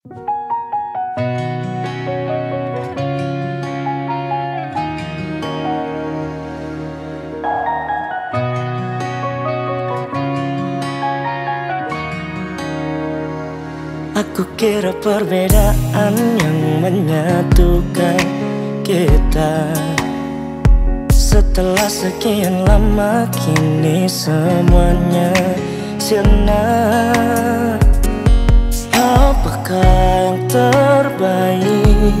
Aku kira perbedaan yang menyatukan kita. Setelah sekian lama kini semuanya sirna Apakah yang terbaik?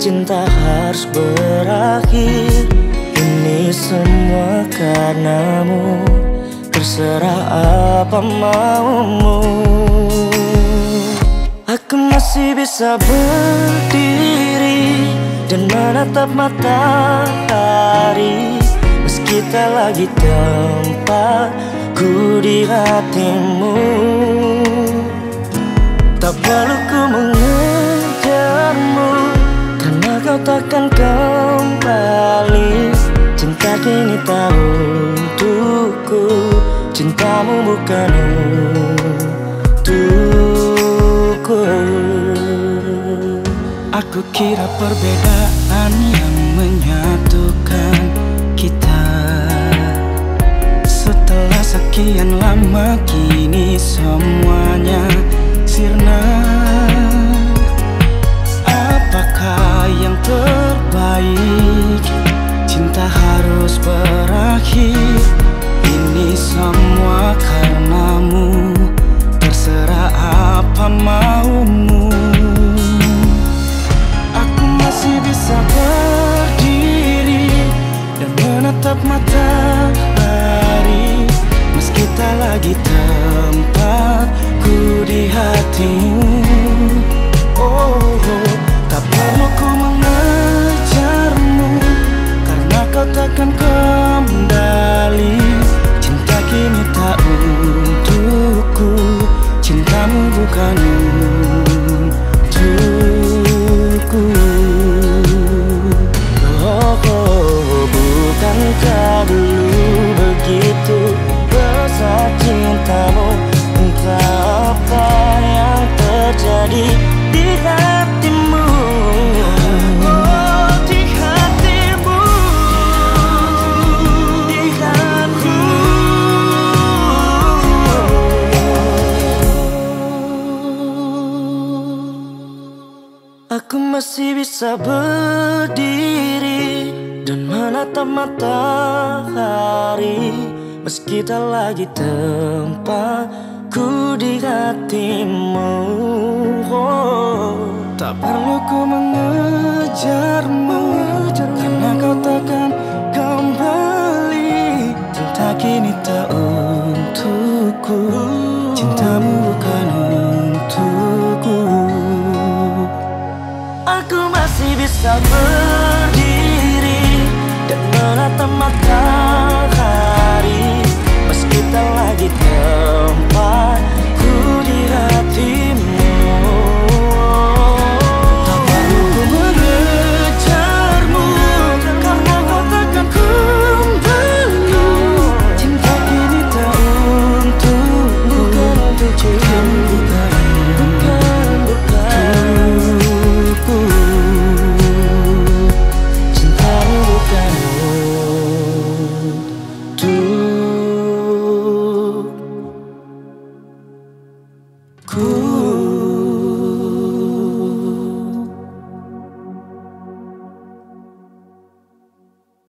Cinta harus berakhir. Ini semua karenamu. Terserah apa maumu. Aku masih bisa berdiri Dan menatap matahari. Meski tak lagi tempatku di hatimu Perlu ku mengejarmu Karena kau takkan kembali. Cinta kini tak untukku Cintamu bukan untukku. Aku kira perbedaan yang menyatukan kita. Setelah sekian lama kini semuanya sirna terbaik Cinta harus berakhir. Ini semua karenamu. Terserah apa maumu. Aku masih bisa berdiri Dan menatap matahari. Meski tak lagi tempatku di hatimu takkan kembali. Cinta kini tak untukku. Cintamu bukan masih bisa berdiri Dan menatap matahari. Meski tak lagi tempatku di hatimu. Oh, Tak perlu ku mengejarmu masih